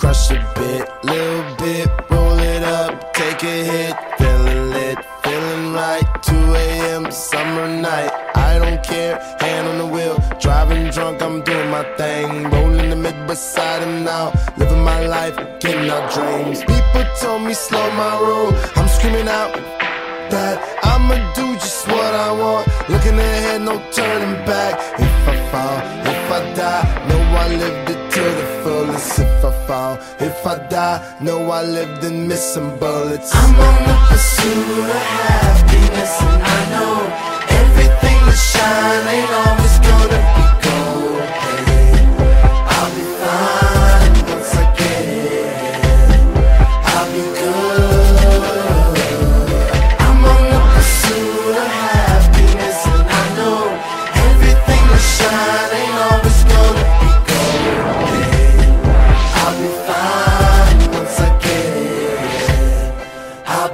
Crush a bit, little bit, roll it up, take a hit, feeling lit, feeling right. 2 a.m. summer night, I don't care, hand on the wheel, driving drunk, I'm doing my thing, rolling the mid beside him now, living my life, getting out dreams. People told me slow my roll, I'm screaming out that I'ma do just what I want, looking ahead, no turning back. If I fall. If I die, know I lived in missing bullets. I'm on the pursuit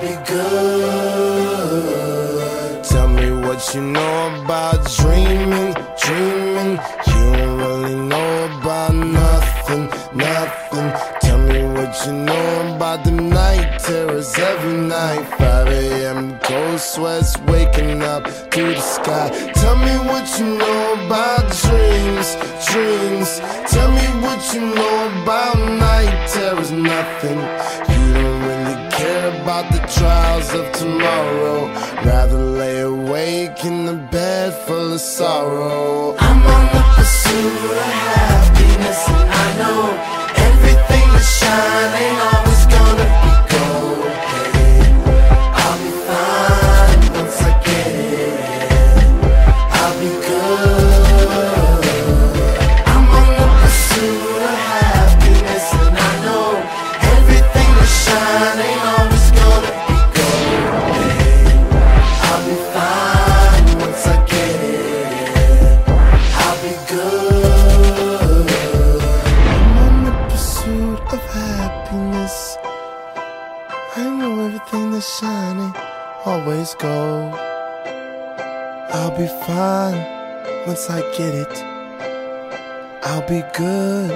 Be good. Tell me what you know about dreaming, dreaming. You don't really know about nothing, nothing. Tell me what you know about the night terrors every night. 5 a.m. cold sweats waking up to the sky. Tell me what you know about dreams, dreams. Tell me what you know about night terrors, nothing. You don't about the trials of tomorrow. Rather lay awake in the bed full of sorrow. I'm on the pursuit of happiness, and I know everything that shine ain't I know everything that's shining always gold. I'll be fine once I get it. I'll be good.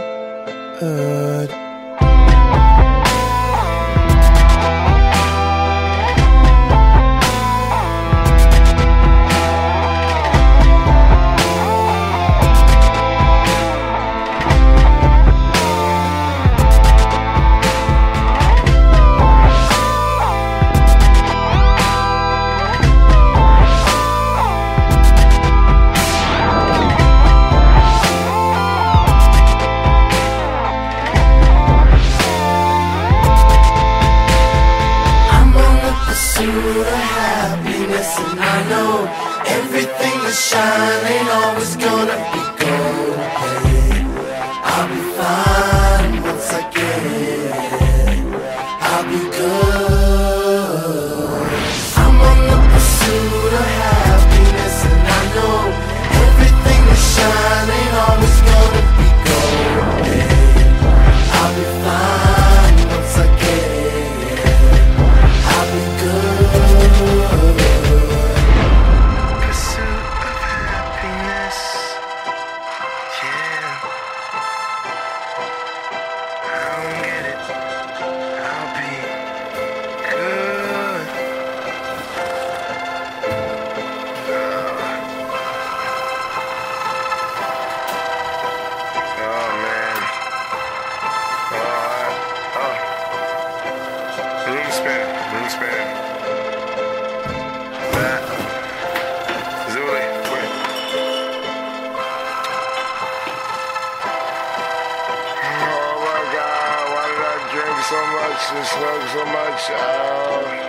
The happiness, and I know everything that shine ain't always gonna be room. Matt. Zuli, wait. Oh my god, why did I drink so much and smoke so much? Oh.